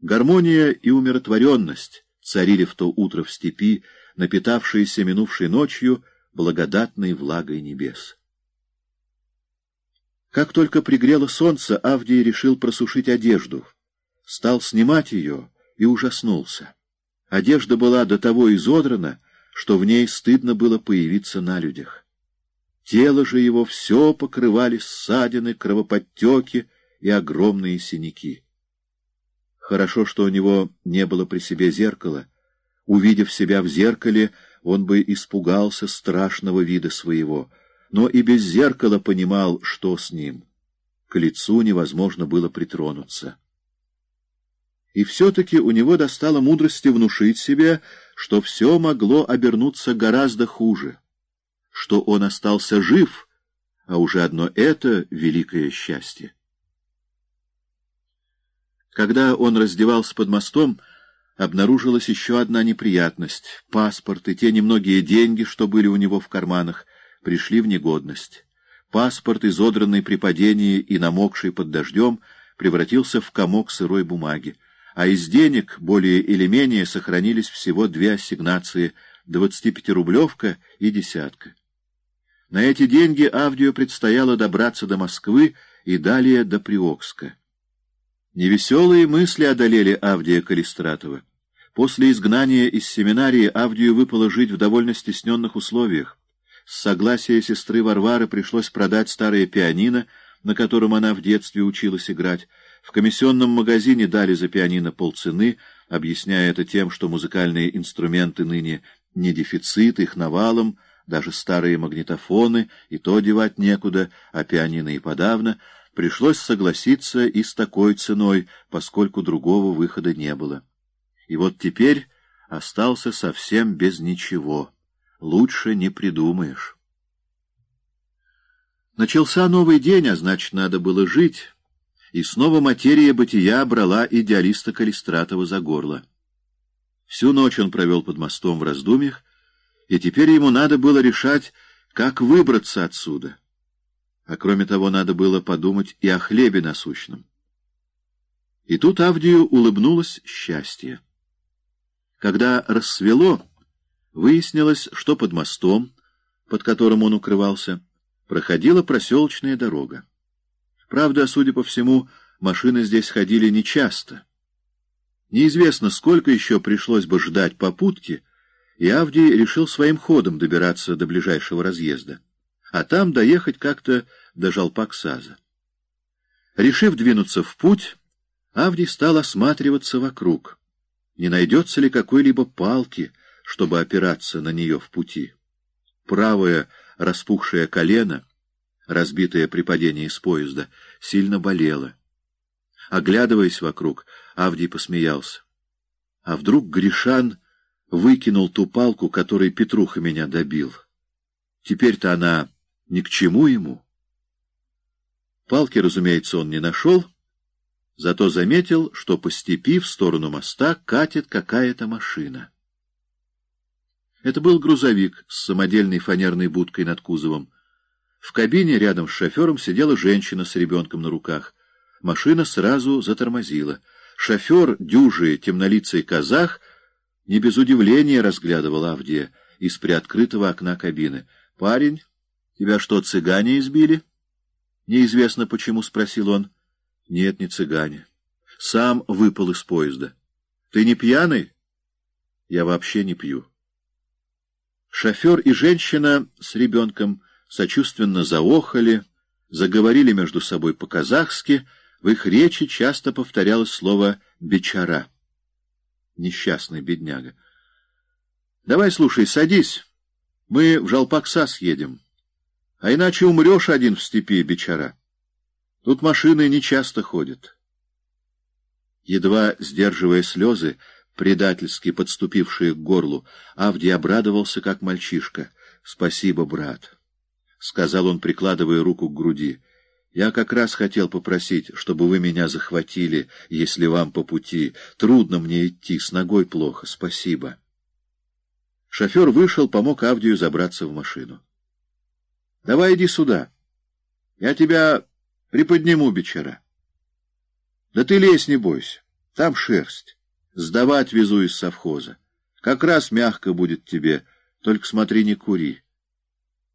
Гармония и умиротворенность царили в то утро в степи, напитавшиеся минувшей ночью благодатной влагой небес. Как только пригрело солнце, Авдий решил просушить одежду. Стал снимать ее и ужаснулся. Одежда была до того изодрана, что в ней стыдно было появиться на людях. Тело же его все покрывали ссадины, кровоподтеки и огромные синяки. Хорошо, что у него не было при себе зеркала. Увидев себя в зеркале, он бы испугался страшного вида своего, но и без зеркала понимал, что с ним. К лицу невозможно было притронуться. И все-таки у него достало мудрости внушить себе, что все могло обернуться гораздо хуже, что он остался жив, а уже одно это — великое счастье. Когда он раздевался под мостом, обнаружилась еще одна неприятность. Паспорт и те немногие деньги, что были у него в карманах, пришли в негодность. Паспорт, изодранный при падении и намокший под дождем, превратился в комок сырой бумаги, а из денег более или менее сохранились всего две ассигнации — двадцатипятирублевка и десятка. На эти деньги Авдию предстояло добраться до Москвы и далее до Приокска. Невеселые мысли одолели Авдия Калистратова. После изгнания из семинарии Авдию выпало жить в довольно стесненных условиях. С согласия сестры Варвары пришлось продать старое пианино, на котором она в детстве училась играть. В комиссионном магазине дали за пианино полцены, объясняя это тем, что музыкальные инструменты ныне не дефицит, их навалом, даже старые магнитофоны, и то девать некуда, а пианино и подавно — Пришлось согласиться и с такой ценой, поскольку другого выхода не было. И вот теперь остался совсем без ничего. Лучше не придумаешь. Начался новый день, а значит, надо было жить. И снова материя бытия брала идеалиста Калистратова за горло. Всю ночь он провел под мостом в раздумьях, и теперь ему надо было решать, как выбраться отсюда. А кроме того, надо было подумать и о хлебе насущном. И тут Авдию улыбнулось счастье. Когда рассвело, выяснилось, что под мостом, под которым он укрывался, проходила проселочная дорога. Правда, судя по всему, машины здесь ходили нечасто. Неизвестно, сколько еще пришлось бы ждать попутки, и Авдий решил своим ходом добираться до ближайшего разъезда а там доехать как-то до Жалпаксаза. Решив двинуться в путь, Авдий стал осматриваться вокруг. Не найдется ли какой-либо палки, чтобы опираться на нее в пути? Правое распухшее колено, разбитое при падении с поезда, сильно болело. Оглядываясь вокруг, Авдий посмеялся. А вдруг Гришан выкинул ту палку, которой Петруха меня добил? Теперь-то она ни к чему ему. Палки, разумеется, он не нашел, зато заметил, что по степи в сторону моста катит какая-то машина. Это был грузовик с самодельной фанерной будкой над кузовом. В кабине рядом с шофером сидела женщина с ребенком на руках. Машина сразу затормозила. Шофер, дюжий, темнолицый казах, не без удивления разглядывал Авдия из приоткрытого окна кабины. Парень Тебя что, цыгане избили? Неизвестно почему, спросил он. Нет, не цыгане. Сам выпал из поезда. Ты не пьяный? Я вообще не пью. Шофер и женщина с ребенком сочувственно заохали, заговорили между собой по-казахски, в их речи часто повторялось слово «бечара». Несчастный бедняга. — Давай, слушай, садись. Мы в Жалпаксас едем. А иначе умрешь один в степи, бичара. Тут машины нечасто ходят. Едва сдерживая слезы, предательски подступившие к горлу, Авдий обрадовался, как мальчишка. — Спасибо, брат, — сказал он, прикладывая руку к груди. — Я как раз хотел попросить, чтобы вы меня захватили, если вам по пути. Трудно мне идти, с ногой плохо. Спасибо. Шофер вышел, помог Авдию забраться в машину. Давай иди сюда. Я тебя приподниму, бичара. Да ты лезь, не бойся. Там шерсть. Сдавать везу из совхоза. Как раз мягко будет тебе, только смотри, не кури.